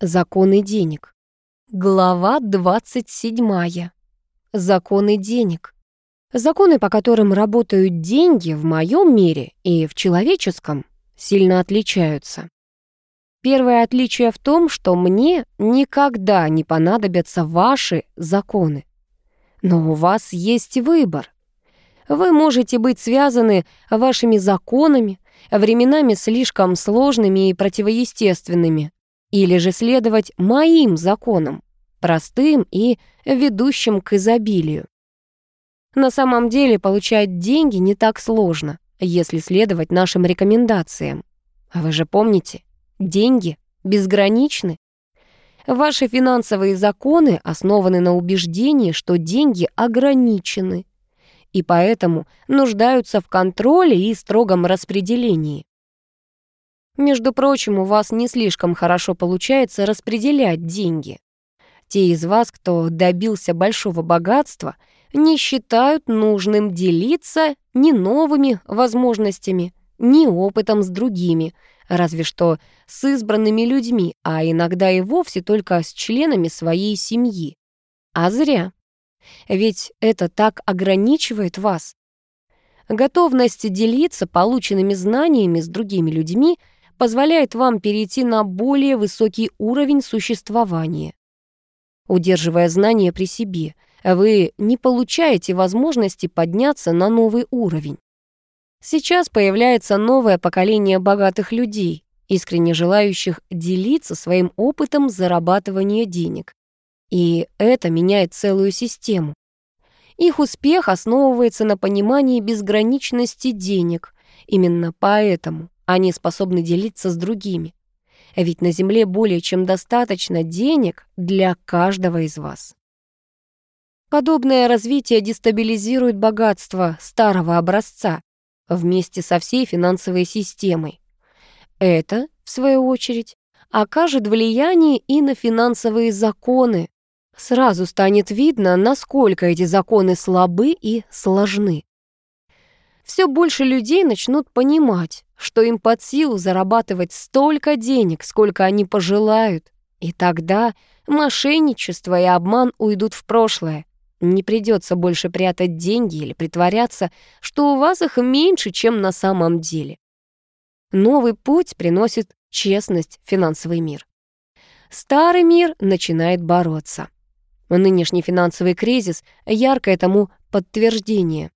Законы денег. Глава 27. Законы денег. Законы, по которым работают деньги в моем мире и в человеческом, сильно отличаются. Первое отличие в том, что мне никогда не понадобятся ваши законы. Но у вас есть выбор. Вы можете быть связаны вашими законами, временами слишком сложными и противоестественными, или же следовать моим законам, простым и ведущим к изобилию. На самом деле получать деньги не так сложно, если следовать нашим рекомендациям. А вы же помните, деньги безграничны. Ваши финансовые законы основаны на убеждении, что деньги ограничены, и поэтому нуждаются в контроле и строгом распределении. Между прочим, у вас не слишком хорошо получается распределять деньги. Те из вас, кто добился большого богатства, не считают нужным делиться ни новыми возможностями, ни опытом с другими, разве что с избранными людьми, а иногда и вовсе только с членами своей семьи. А зря. Ведь это так ограничивает вас. Готовность делиться полученными знаниями с другими людьми позволяет вам перейти на более высокий уровень существования. Удерживая знания при себе, вы не получаете возможности подняться на новый уровень. Сейчас появляется новое поколение богатых людей, искренне желающих делиться своим опытом зарабатывания денег. И это меняет целую систему. Их успех основывается на понимании безграничности денег. Именно поэтому они способны делиться с другими. Ведь на Земле более чем достаточно денег для каждого из вас. Подобное развитие дестабилизирует богатство старого образца вместе со всей финансовой системой. Это, в свою очередь, окажет влияние и на финансовые законы. Сразу станет видно, насколько эти законы слабы и сложны. Все больше людей начнут понимать, что им под силу зарабатывать столько денег, сколько они пожелают. И тогда мошенничество и обман уйдут в прошлое. Не придется больше прятать деньги или притворяться, что у вас их меньше, чем на самом деле. Новый путь приносит честность в финансовый мир. Старый мир начинает бороться. Нынешний финансовый кризис — яркое тому подтверждение.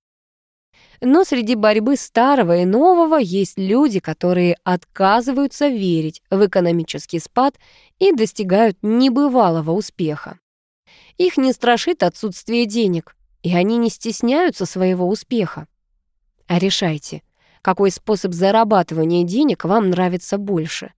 Но среди борьбы старого и нового есть люди, которые отказываются верить в экономический спад и достигают небывалого успеха. Их не страшит отсутствие денег, и они не стесняются своего успеха. А решайте, какой способ зарабатывания денег вам нравится больше.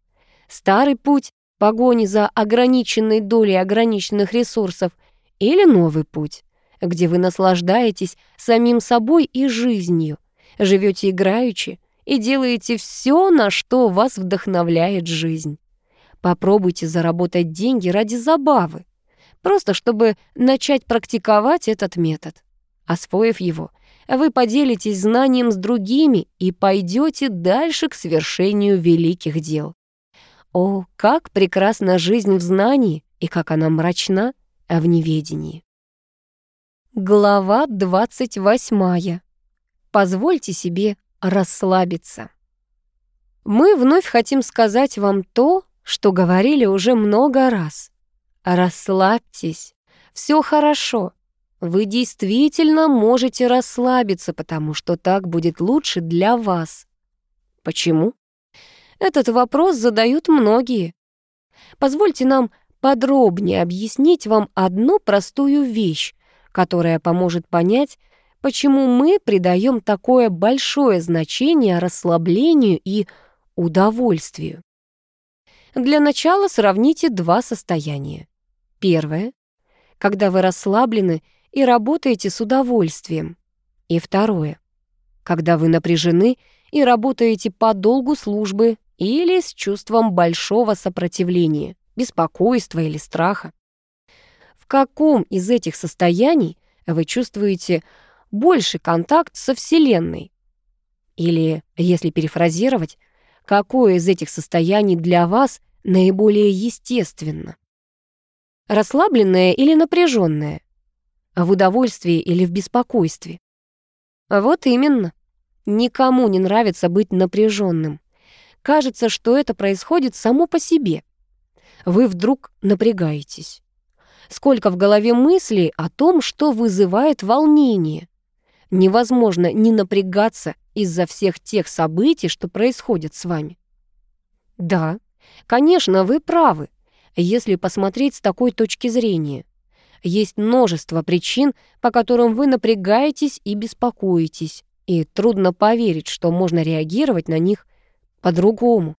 Старый путь погони за ограниченной долей ограниченных ресурсов или новый путь, где вы наслаждаетесь самим собой и жизнью, живете играючи и делаете все, на что вас вдохновляет жизнь. Попробуйте заработать деньги ради забавы, просто чтобы начать практиковать этот метод. Освоив его, вы поделитесь знанием с другими и пойдете дальше к свершению великих дел. О, как прекрасна жизнь в знании и как она мрачна в неведении. Глава 28. Позвольте себе расслабиться. Мы вновь хотим сказать вам то, что говорили уже много раз. Расслабьтесь, все хорошо. Вы действительно можете расслабиться, потому что так будет лучше для вас. Почему? Этот вопрос задают многие. Позвольте нам подробнее объяснить вам одну простую вещь, которая поможет понять, почему мы придаем такое большое значение расслаблению и удовольствию. Для начала сравните два состояния. Первое — когда вы расслаблены и работаете с удовольствием. И второе — когда вы напряжены и работаете по долгу службы или с чувством большого сопротивления, беспокойства или страха. В каком из этих состояний вы чувствуете больше контакт со Вселенной? Или, если перефразировать, какое из этих состояний для вас наиболее естественно? Расслабленное или напряженное? В удовольствии или в беспокойстве? Вот именно. Никому не нравится быть напряженным. Кажется, что это происходит само по себе. Вы вдруг напрягаетесь. Сколько в голове мыслей о том, что вызывает волнение. Невозможно не напрягаться из-за всех тех событий, что происходят с вами. Да, конечно, вы правы, если посмотреть с такой точки зрения. Есть множество причин, по которым вы напрягаетесь и беспокоитесь, и трудно поверить, что можно реагировать на них по-другому.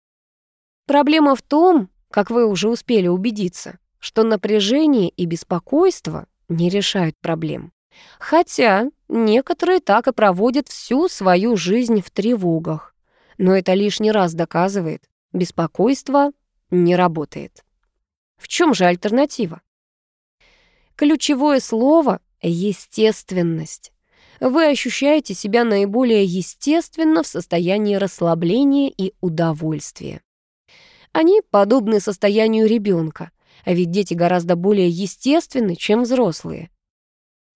Проблема в том, как вы уже успели убедиться, что напряжение и беспокойство не решают проблем. Хотя некоторые так и проводят всю свою жизнь в тревогах. Но это лишний раз доказывает, беспокойство не работает. В чем же альтернатива? Ключевое слово — естественность. Вы ощущаете себя наиболее естественно в состоянии расслабления и удовольствия. Они подобны состоянию ребенка, а ведь дети гораздо более естественны, чем взрослые.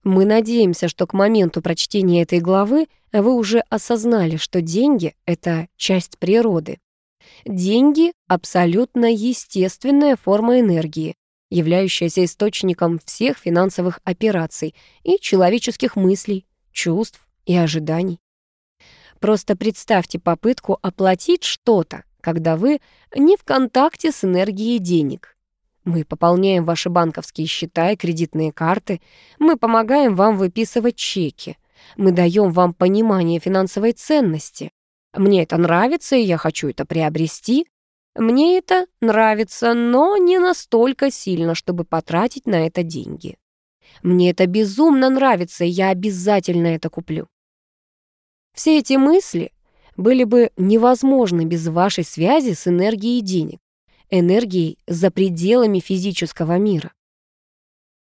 Мы надеемся, что к моменту прочтения этой главы вы уже осознали, что деньги — это часть природы. Деньги — абсолютно естественная форма энергии, являющаяся источником всех финансовых операций и человеческих мыслей, чувств и ожиданий. Просто представьте попытку оплатить что-то, когда вы не в контакте с энергией денег. Мы пополняем ваши банковские счета и кредитные карты, мы помогаем вам выписывать чеки, мы даем вам понимание финансовой ценности. Мне это нравится, и я хочу это приобрести. Мне это нравится, но не настолько сильно, чтобы потратить на это деньги. Мне это безумно нравится, и я обязательно это куплю. Все эти мысли были бы невозможны без вашей связи с энергией денег, энергией за пределами физического мира.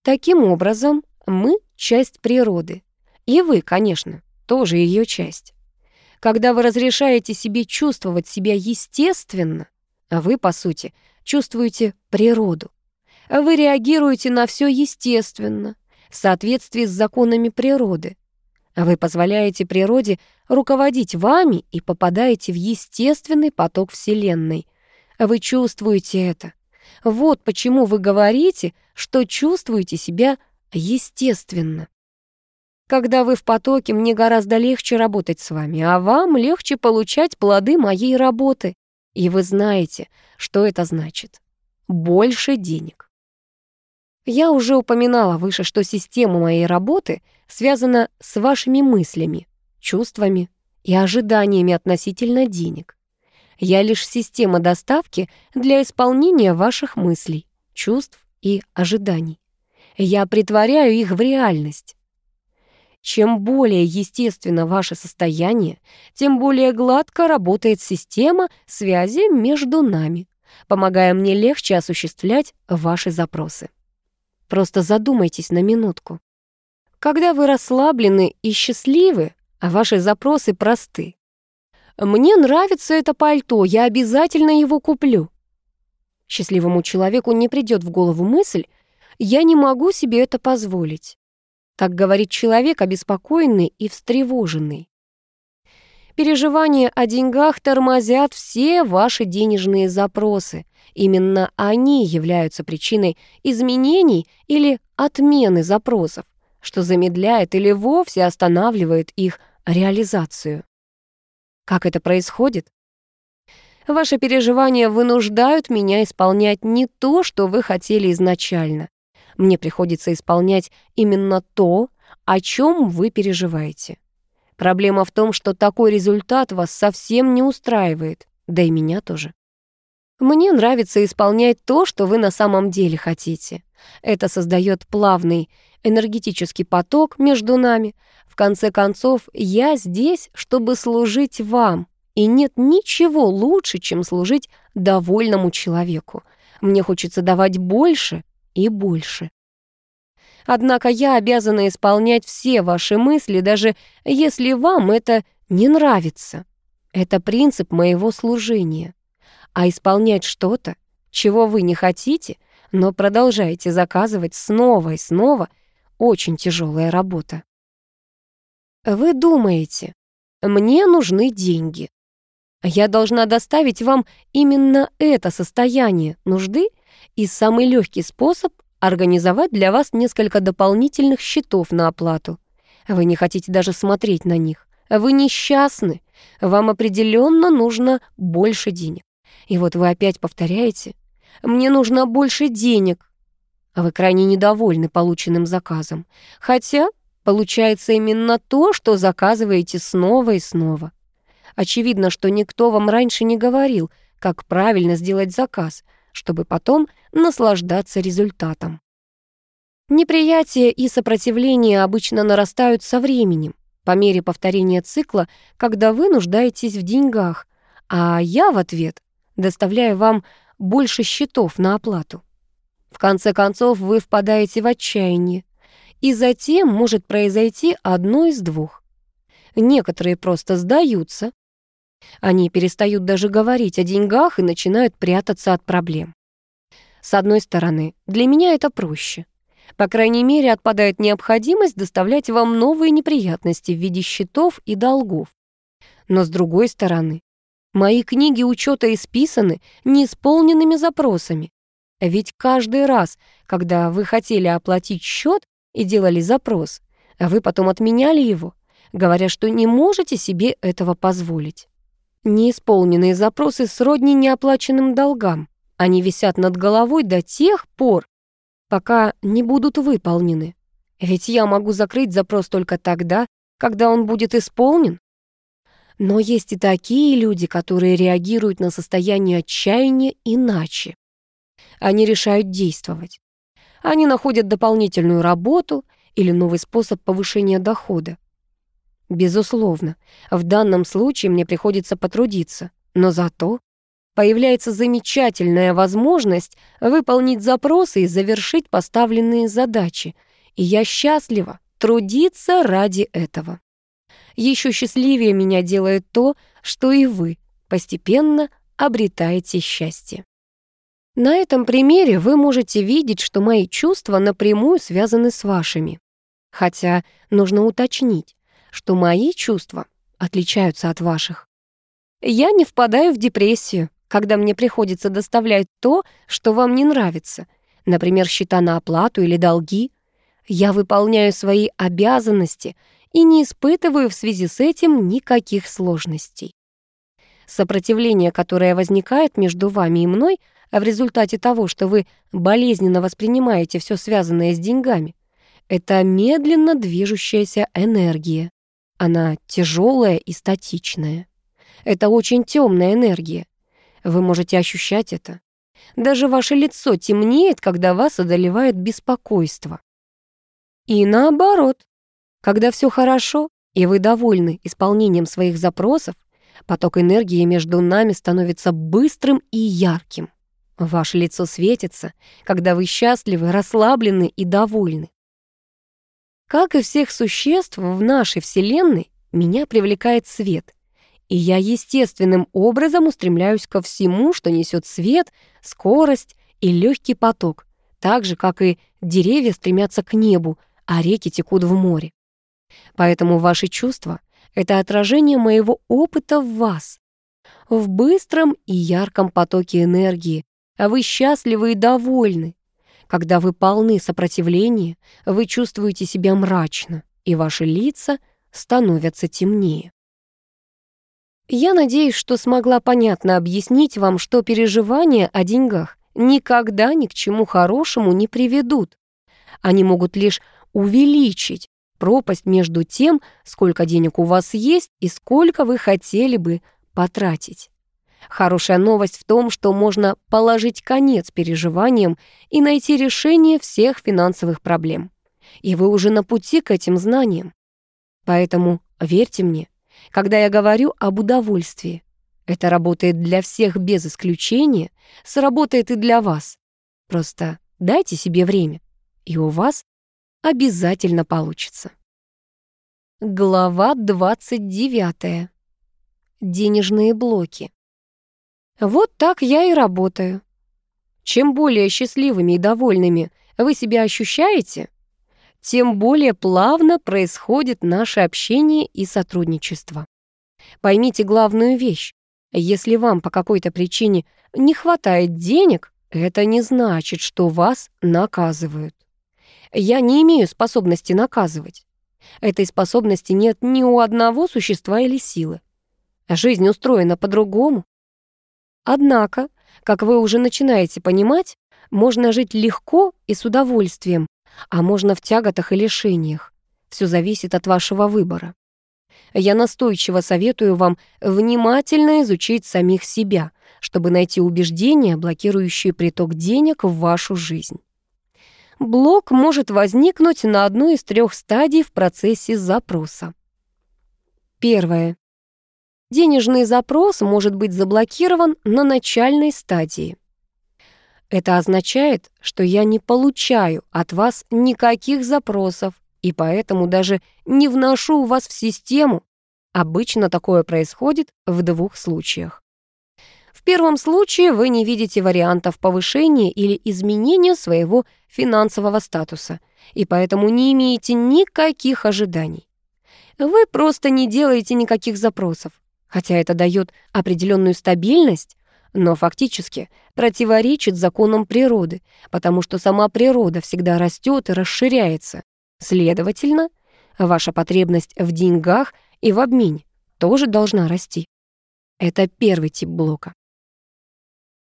Таким образом, мы — часть природы. И вы, конечно, тоже ее часть. Когда вы разрешаете себе чувствовать себя естественно, вы, по сути, чувствуете природу. Вы реагируете на все естественно, в соответствии с законами природы. Вы позволяете природе руководить вами и попадаете в естественный поток Вселенной. Вы чувствуете это. Вот почему вы говорите, что чувствуете себя естественно. Когда вы в потоке, мне гораздо легче работать с вами, а вам легче получать плоды моей работы. И вы знаете, что это значит. Больше денег. Я уже упоминала выше, что система моей работы связана с вашими мыслями, чувствами и ожиданиями относительно денег. Я лишь система доставки для исполнения ваших мыслей, чувств и ожиданий. Я притворяю их в реальность. Чем более естественно ваше состояние, тем более гладко работает система связи между нами, помогая мне легче осуществлять ваши запросы. Просто задумайтесь на минутку. Когда вы расслаблены и счастливы, а ваши запросы просты. «Мне нравится это пальто, я обязательно его куплю». Счастливому человеку не придет в голову мысль «я не могу себе это позволить». Так говорит человек, обеспокоенный и встревоженный. Переживания о деньгах тормозят все ваши денежные запросы. Именно они являются причиной изменений или отмены запросов, что замедляет или вовсе останавливает их реализацию. Как это происходит? Ваши переживания вынуждают меня исполнять не то, что вы хотели изначально. Мне приходится исполнять именно то, о чем вы переживаете. Проблема в том, что такой результат вас совсем не устраивает, да и меня тоже. Мне нравится исполнять то, что вы на самом деле хотите. Это создает плавный энергетический поток между нами. В конце концов, я здесь, чтобы служить вам, и нет ничего лучше, чем служить довольному человеку. Мне хочется давать больше и больше. Однако я обязана исполнять все ваши мысли, даже если вам это не нравится. Это принцип моего служения. А исполнять что-то чего вы не хотите, но продолжаете заказывать снова и снова, очень тяжелая работа. Вы думаете, мне нужны деньги. Я должна доставить вам именно это состояние нужды, и самый легкий способ — организовать для вас несколько дополнительных счетов на оплату. Вы не хотите даже смотреть на них. Вы несчастны. Вам определенно нужно больше денег. И вот вы опять повторяете «Мне нужно больше денег». А вы крайне недовольны полученным заказом. Хотя получается именно то, что заказываете снова и снова. Очевидно, что никто вам раньше не говорил, как правильно сделать заказ, чтобы потом наслаждаться результатом. Неприятие и сопротивление обычно нарастают со временем, по мере повторения цикла, когда вы нуждаетесь в деньгах, а я в ответ доставляю вам больше счетов на оплату. В конце концов, вы впадаете в отчаяние, и затем может произойти одно из двух. Некоторые просто сдаются. Они перестают даже говорить о деньгах и начинают прятаться от проблем. С одной стороны, для меня это проще. По крайней мере, отпадает необходимость доставлять вам новые неприятности в виде счетов и долгов. Но с другой стороны, мои книги учета исписаны неисполненными запросами. Ведь каждый раз, когда вы хотели оплатить счет и делали запрос, а вы потом отменяли его, говоря, что не можете себе этого позволить. Неисполненные запросы сродни неоплаченным долгам. Они висят над головой до тех пор, пока не будут выполнены. Ведь я могу закрыть запрос только тогда, когда он будет исполнен. Но есть и такие люди, которые реагируют на состояние отчаяния иначе. Они решают действовать. Они находят дополнительную работу или новый способ повышения дохода. Безусловно, в данном случае мне приходится потрудиться, но зато появляется замечательная возможность выполнить запросы и завершить поставленные задачи, и я счастлива трудиться ради этого. Еще счастливее меня делает то, что и вы постепенно обретаете счастье. На этом примере вы можете видеть, что мои чувства напрямую связаны с вашими. Хотя нужно уточнить, что мои чувства отличаются от ваших. Я не впадаю в депрессию, когда мне приходится доставлять то, что вам не нравится, например, счета на оплату или долги. Я выполняю свои обязанности и не испытываю в связи с этим никаких сложностей. Сопротивление, которое возникает между вами и мной в результате того, что вы болезненно воспринимаете все связанное с деньгами, это медленно движущаяся энергия. Она тяжелая и статичная. Это очень темная энергия. Вы можете ощущать это. Даже ваше лицо темнеет, когда вас одолевает беспокойство. И наоборот, когда все хорошо, и вы довольны исполнением своих запросов, поток энергии между нами становится быстрым и ярким. Ваше лицо светится, когда вы счастливы, расслаблены и довольны. Как и всех существ в нашей Вселенной, меня привлекает свет, и я естественным образом устремляюсь ко всему, что несет свет, скорость и легкий поток, так же, как и деревья стремятся к небу, а реки текут в море. Поэтому ваши чувства — это отражение моего опыта в вас. В быстром и ярком потоке энергии, а вы счастливы и довольны. Когда вы полны сопротивления, вы чувствуете себя мрачно, и ваши лица становятся темнее. Я надеюсь, что смогла понятно объяснить вам, что переживания о деньгах никогда ни к чему хорошему не приведут. Они могут лишь увеличить пропасть между тем, сколько денег у вас есть и сколько вы хотели бы потратить. Хорошая новость в том, что можно положить конец переживаниям и найти решение всех финансовых проблем. И вы уже на пути к этим знаниям. Поэтому верьте мне, когда я говорю об удовольствии. Это работает для всех без исключения, сработает и для вас. Просто дайте себе время, и у вас обязательно получится. Глава 29. Денежные блоки. Вот так я и работаю. Чем более счастливыми и довольными вы себя ощущаете, тем более плавно происходит наше общение и сотрудничество. Поймите главную вещь. Если вам по какой-то причине не хватает денег, это не значит, что вас наказывают. Я не имею способности наказывать. Этой способности нет ни у одного существа или силы. Жизнь устроена по-другому. Однако, как вы уже начинаете понимать, можно жить легко и с удовольствием, а можно в тяготах и лишениях. Все зависит от вашего выбора. Я настойчиво советую вам внимательно изучить самих себя, чтобы найти убеждения, блокирующие приток денег в вашу жизнь. Блок может возникнуть на одной из трех стадий в процессе запроса. Первое. Денежный запрос может быть заблокирован на начальной стадии. Это означает, что я не получаю от вас никаких запросов и поэтому даже не вношу вас в систему. Обычно такое происходит в двух случаях. В первом случае вы не видите вариантов повышения или изменения своего финансового статуса и поэтому не имеете никаких ожиданий. Вы просто не делаете никаких запросов, хотя это дает определенную стабильность, но фактически противоречит законам природы, потому что сама природа всегда растет и расширяется. Следовательно, ваша потребность в деньгах и в обмене тоже должна расти. Это первый тип блока.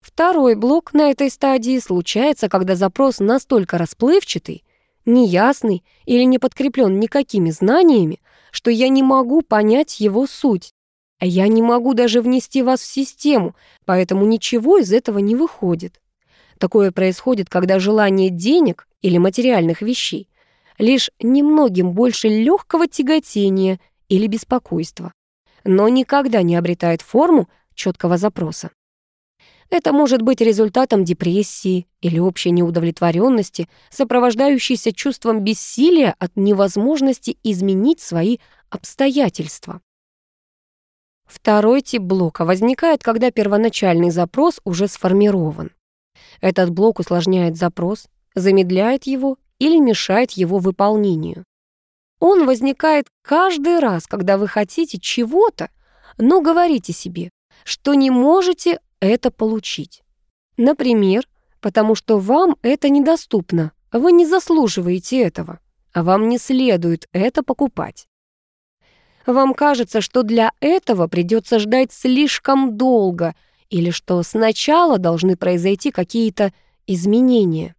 Второй блок на этой стадии случается, когда запрос настолько расплывчатый, неясный или не подкреплен никакими знаниями, что я не могу понять его суть. Я не могу даже внести вас в систему, поэтому ничего из этого не выходит. Такое происходит, когда желание денег или материальных вещей лишь немногим больше легкого тяготения или беспокойства, но никогда не обретает форму четкого запроса. Это может быть результатом депрессии или общей неудовлетворенности, сопровождающейся чувством бессилия от невозможности изменить свои обстоятельства. Второй тип блока возникает, когда первоначальный запрос уже сформирован. Этот блок усложняет запрос, замедляет его или мешает его выполнению. Он возникает каждый раз, когда вы хотите чего-то, но говорите себе, что не можете это получить. Например, потому что вам это недоступно, вы не заслуживаете этого, а вам не следует это покупать. Вам кажется, что для этого придется ждать слишком долго или что сначала должны произойти какие-то изменения.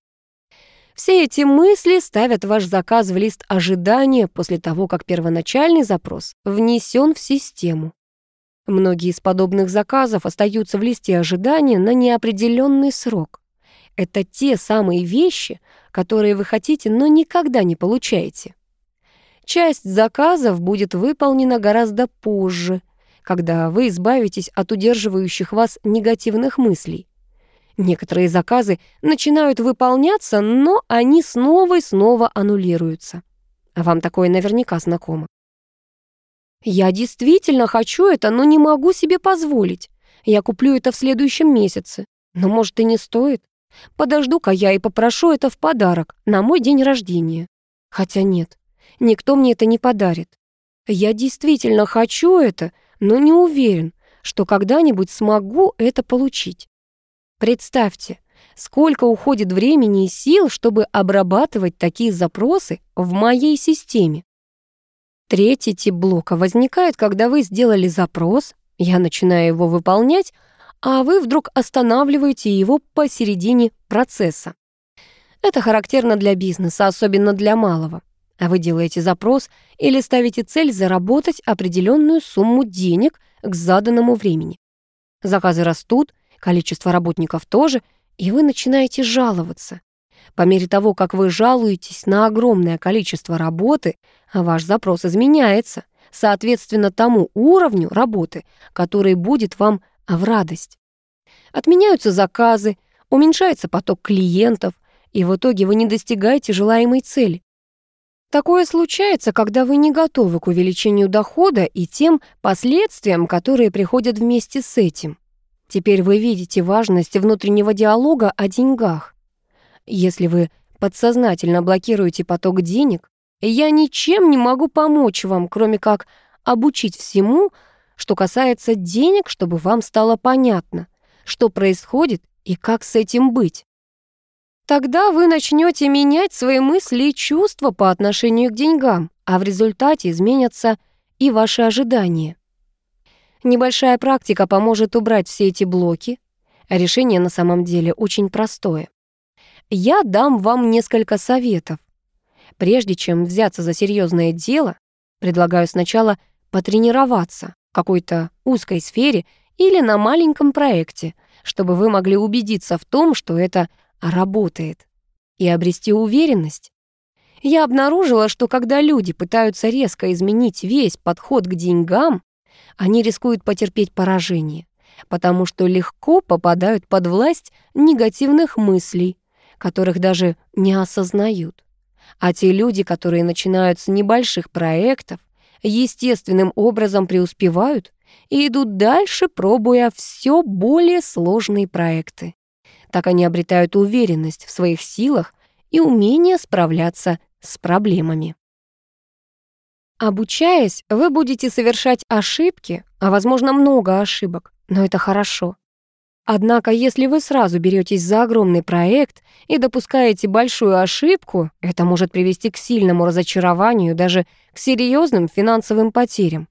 Все эти мысли ставят ваш заказ в лист ожидания после того, как первоначальный запрос внесен в систему. Многие из подобных заказов остаются в листе ожидания на неопределенный срок. Это те самые вещи, которые вы хотите, но никогда не получаете. Часть заказов будет выполнена гораздо позже, когда вы избавитесь от удерживающих вас негативных мыслей. Некоторые заказы начинают выполняться, но они снова и снова аннулируются. Вам такое наверняка знакомо. Я действительно хочу это, но не могу себе позволить. Я куплю это в следующем месяце. Но, может, и не стоит. Подожду-ка я и попрошу это в подарок на мой день рождения. Хотя нет, никто мне это не подарит. Я действительно хочу это, но не уверен, что когда-нибудь смогу это получить. Представьте, сколько уходит времени и сил, чтобы обрабатывать такие запросы в моей системе. Третий тип блока возникает, когда вы сделали запрос, я начинаю его выполнять, а вы вдруг останавливаете его посередине процесса. Это характерно для бизнеса, особенно для малого. А вы делаете запрос или ставите цель заработать определенную сумму денег к заданному времени. Заказы растут, количество работников тоже, и вы начинаете жаловаться. По мере того, как вы жалуетесь на огромное количество работы, ваш запрос изменяется, соответственно тому уровню работы, который будет вам в радость. Отменяются заказы, уменьшается поток клиентов, и в итоге вы не достигаете желаемой цели. Такое случается, когда вы не готовы к увеличению дохода и тем последствиям, которые приходят вместе с этим. Теперь вы видите важность внутреннего диалога о деньгах. Если вы подсознательно блокируете поток денег, я ничем не могу помочь вам, кроме как обучить всему, что касается денег, чтобы вам стало понятно, что происходит и как с этим быть. Тогда вы начнете менять свои мысли и чувства по отношению к деньгам, а в результате изменятся и ваши ожидания. Небольшая практика поможет убрать все эти блоки. Решение на самом деле очень простое. Я дам вам несколько советов. Прежде чем взяться за серьезное дело, предлагаю сначала потренироваться в какой-то узкой сфере или на маленьком проекте, чтобы вы могли убедиться в том, что это работает, и обрести уверенность. Я обнаружила, что когда люди пытаются резко изменить весь подход к деньгам, они рискуют потерпеть поражение, потому что легко попадают под власть негативных мыслей, которых даже не осознают. А те люди, которые начинают с небольших проектов, естественным образом преуспевают и идут дальше, пробуя все более сложные проекты. Так они обретают уверенность в своих силах и умение справляться с проблемами. Обучаясь, вы будете совершать ошибки, а, возможно, много ошибок, но это хорошо. Однако, если вы сразу беретесь за огромный проект и допускаете большую ошибку, это может привести к сильному разочарованию, даже к серьезным финансовым потерям.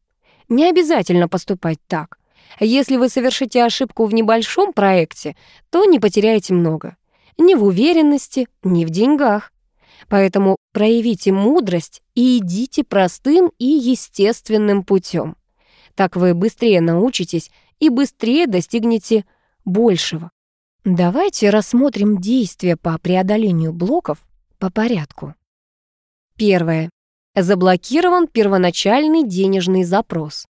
Не обязательно поступать так. Если вы совершите ошибку в небольшом проекте, то не потеряете много. Ни в уверенности, ни в деньгах. Поэтому проявите мудрость и идите простым и естественным путем. Так вы быстрее научитесь и быстрее достигнете большего. Давайте рассмотрим действия по преодолению блоков по порядку. Первое. Заблокирован первоначальный денежный запрос.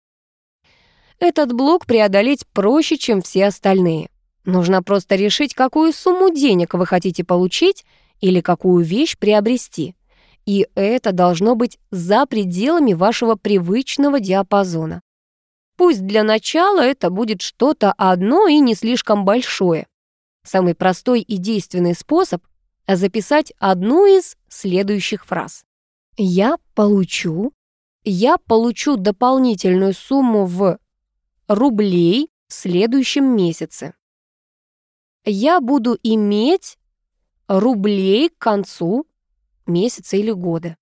Этот блок преодолеть проще, чем все остальные. Нужно просто решить, какую сумму денег вы хотите получить или какую вещь приобрести. И это должно быть за пределами вашего привычного диапазона. Пусть для начала это будет что-то одно и не слишком большое. Самый простой и действенный способ — записать одну из следующих фраз. «Я получу», «Я получу дополнительную сумму в рублей в следующем месяце». «Я буду иметь рублей к концу месяца или года».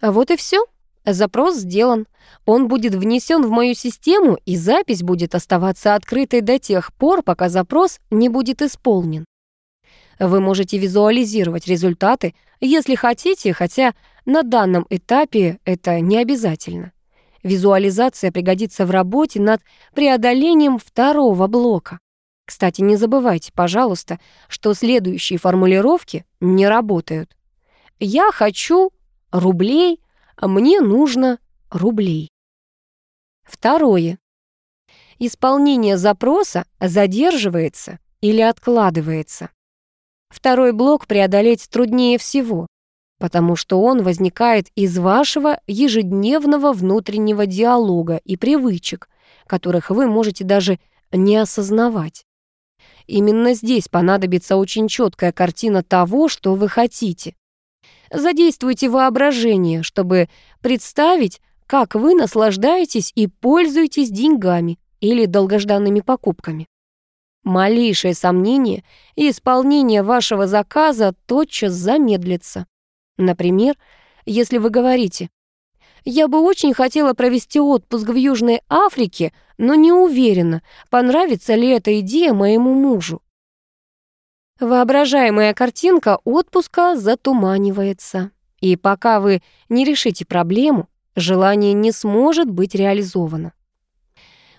Вот и все. Запрос сделан. Он будет внесен в мою систему, и запись будет оставаться открытой до тех пор, пока запрос не будет исполнен. Вы можете визуализировать результаты, если хотите, хотя на данном этапе это не обязательно. Визуализация пригодится в работе над преодолением второго блока. Кстати, не забывайте, пожалуйста, что следующие формулировки не работают. «Я хочу рублей», а мне нужно рублей. Второе. Исполнение запроса задерживается или откладывается. Второй блок преодолеть труднее всего, потому что он возникает из вашего ежедневного внутреннего диалога и привычек, которых вы можете даже не осознавать. Именно здесь понадобится очень четкая картина того, что вы хотите. Задействуйте воображение, чтобы представить, как вы наслаждаетесь и пользуетесь деньгами или долгожданными покупками. Малейшее сомнение и исполнение вашего заказа тотчас замедлится. Например, если вы говорите «Я бы очень хотела провести отпуск в Южной Африке, но не уверена, понравится ли эта идея моему мужу». Воображаемая картинка отпуска затуманивается. И пока вы не решите проблему, желание не сможет быть реализовано.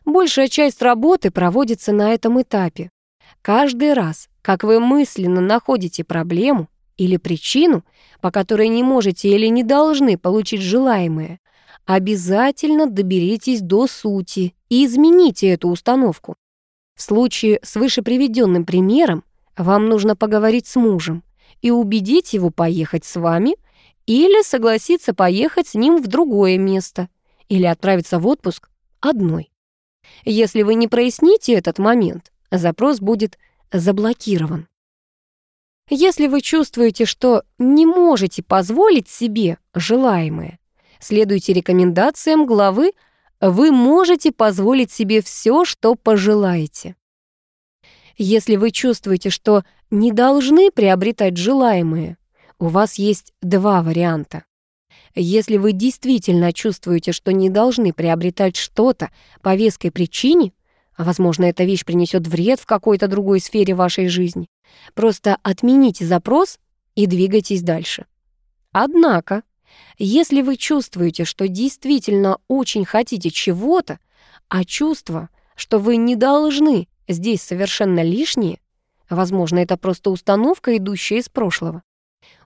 Большая часть работы проводится на этом этапе. Каждый раз, как вы мысленно находите проблему или причину, по которой не можете или не должны получить желаемое, обязательно доберитесь до сути и измените эту установку. В случае с вышеприведенным примером вам нужно поговорить с мужем и убедить его поехать с вами или согласиться поехать с ним в другое место или отправиться в отпуск одной. Если вы не проясните этот момент, запрос будет заблокирован. Если вы чувствуете, что не можете позволить себе желаемое, следуйте рекомендациям главы «Вы можете позволить себе все, что пожелаете». Если вы чувствуете, что не должны приобретать желаемое, у вас есть два варианта. Если вы действительно чувствуете, что не должны приобретать что-то по веской причине, а возможно, эта вещь принесет вред в какой-то другой сфере вашей жизни, просто отмените запрос и двигайтесь дальше. Однако, если вы чувствуете, что действительно очень хотите чего-то, а чувство, что вы не должны, здесь совершенно лишние, возможно, это просто установка, идущая из прошлого,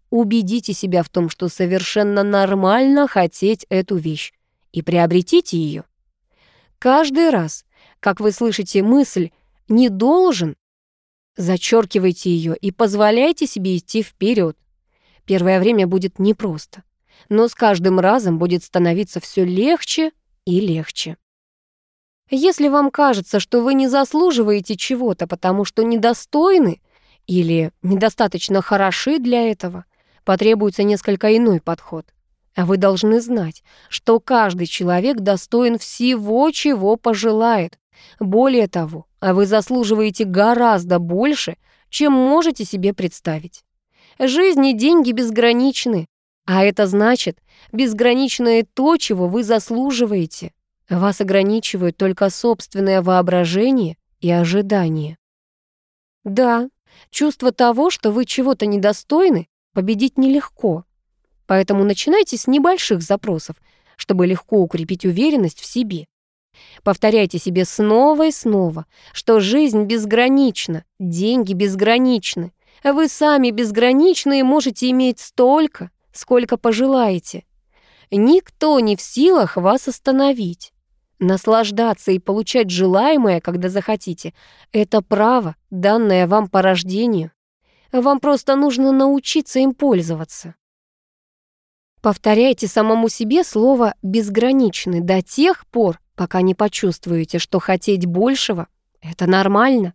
убедите себя в том, что совершенно нормально хотеть эту вещь, и приобретите ее. Каждый раз, как вы слышите мысль «не должен», зачеркивайте ее и позволяйте себе идти вперед. Первое время будет непросто но с каждым разом будет становиться все легче и легче. Если вам кажется, что вы не заслуживаете чего-то, потому что недостойны или недостаточно хороши для этого, потребуется несколько иной подход. А вы должны знать, что каждый человек достоин всего, чего пожелает. Более того, вы заслуживаете гораздо больше, чем можете себе представить. Жизнь и деньги безграничны, а это значит, безграничное то, чего вы заслуживаете. Вас ограничивают только собственное воображение и ожидание. Да, чувство того, что вы чего-то недостойны, победить нелегко. Поэтому начинайте с небольших запросов, чтобы легко укрепить уверенность в себе. Повторяйте себе снова и снова, что жизнь безгранична, деньги безграничны, вы сами безграничны и можете иметь столько, сколько пожелаете. Никто не в силах вас остановить. Наслаждаться и получать желаемое, когда захотите, это право, данное вам по рождению. Вам просто нужно научиться им пользоваться. Повторяйте самому себе слово «безграничный» до тех пор, пока не почувствуете, что хотеть большего — это нормально.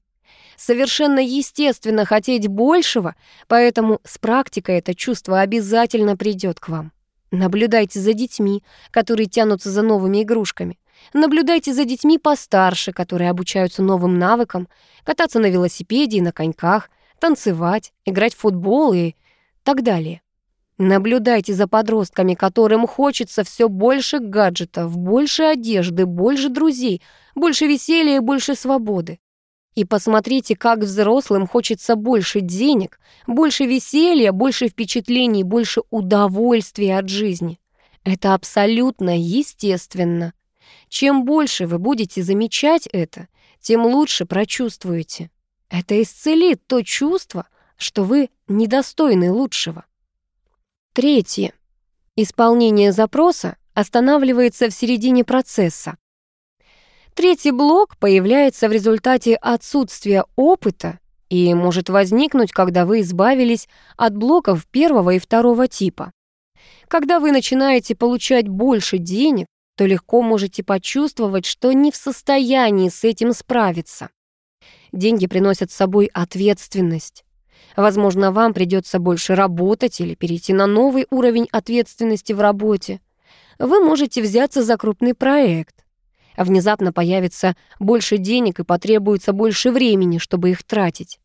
Совершенно естественно хотеть большего, поэтому с практикой это чувство обязательно придет к вам. Наблюдайте за детьми, которые тянутся за новыми игрушками. Наблюдайте за детьми постарше, которые обучаются новым навыкам, кататься на велосипеде и на коньках, танцевать, играть в футбол и так далее. Наблюдайте за подростками, которым хочется все больше гаджетов, больше одежды, больше друзей, больше веселья и больше свободы. И посмотрите, как взрослым хочется больше денег, больше веселья, больше впечатлений, больше удовольствия от жизни. Это абсолютно естественно. Чем больше вы будете замечать это, тем лучше прочувствуете. Это исцелит то чувство, что вы недостойны лучшего. Третье. Исполнение запроса останавливается в середине процесса. Третий блок появляется в результате отсутствия опыта и может возникнуть, когда вы избавились от блоков первого и второго типа. Когда вы начинаете получать больше денег, то легко можете почувствовать, что не в состоянии с этим справиться. Деньги приносят с собой ответственность. Возможно, вам придется больше работать или перейти на новый уровень ответственности в работе. Вы можете взяться за крупный проект, Внезапно появится больше денег и потребуется больше времени, чтобы их тратить.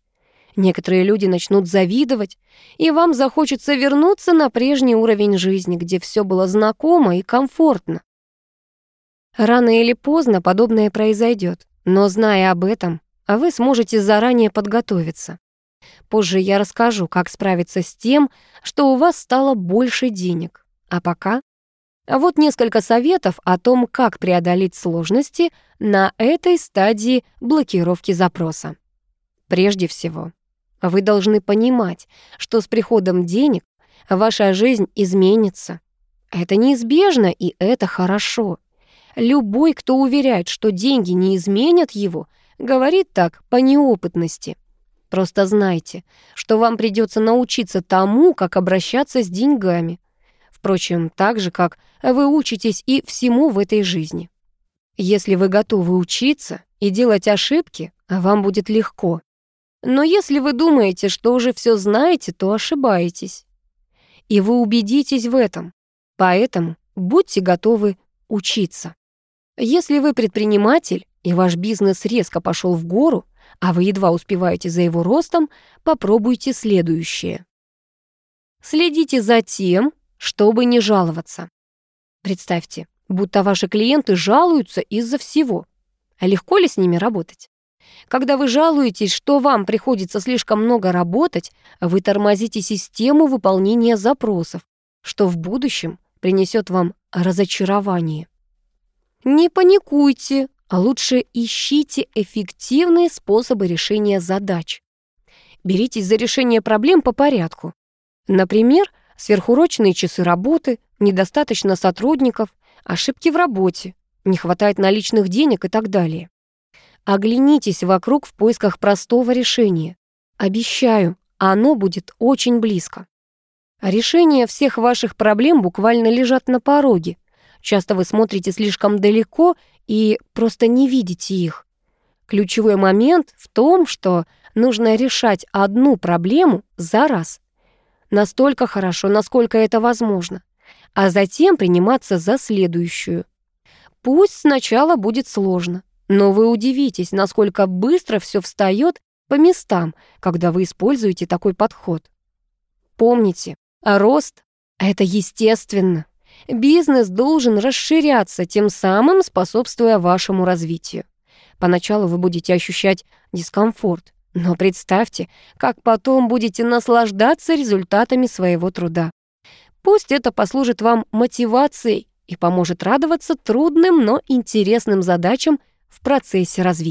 Некоторые люди начнут завидовать, и вам захочется вернуться на прежний уровень жизни, где все было знакомо и комфортно. Рано или поздно подобное произойдет, но зная об этом, вы сможете заранее подготовиться. Позже я расскажу, как справиться с тем, что у вас стало больше денег. А пока вот несколько советов о том, как преодолеть сложности на этой стадии блокировки запроса. Прежде всего, вы должны понимать, что с приходом денег ваша жизнь изменится. Это неизбежно, и это хорошо. Любой, кто уверяет, что деньги не изменят его, говорит так по неопытности. Просто знайте, что вам придется научиться тому, как обращаться с деньгами. Впрочем, так же, как вы учитесь и всему в этой жизни. Если вы готовы учиться и делать ошибки, вам будет легко. Но если вы думаете, что уже все знаете, то ошибаетесь. И вы убедитесь в этом. Поэтому будьте готовы учиться. Если вы предприниматель, и ваш бизнес резко пошел в гору, а вы едва успеваете за его ростом, попробуйте следующее. Следите за тем, чтобы не жаловаться. Представьте, будто ваши клиенты жалуются из-за всего. А легко ли с ними работать? Когда вы жалуетесь, что вам приходится слишком много работать, вы тормозите систему выполнения запросов, что в будущем принесет вам разочарование. Не паникуйте, а лучше ищите эффективные способы решения задач. Беритесь за решение проблем по порядку. Например, сверхурочные часы работы, недостаточно сотрудников, ошибки в работе, не хватает наличных денег и так далее. Оглянитесь вокруг в поисках простого решения. Обещаю, оно будет очень близко. Решения всех ваших проблем буквально лежат на пороге. Часто вы смотрите слишком далеко и просто не видите их. Ключевой момент в том, что нужно решать одну проблему за раз. Настолько хорошо, насколько это возможно. А затем приниматься за следующую. Пусть сначала будет сложно. Но вы удивитесь, насколько быстро все встает по местам, когда вы используете такой подход. Помните, рост — это естественно. Бизнес должен расширяться, тем самым способствуя вашему развитию. Поначалу вы будете ощущать дискомфорт, но представьте, как потом будете наслаждаться результатами своего труда. Пусть это послужит вам мотивацией и поможет радоваться трудным, но интересным задачам в процессе развития.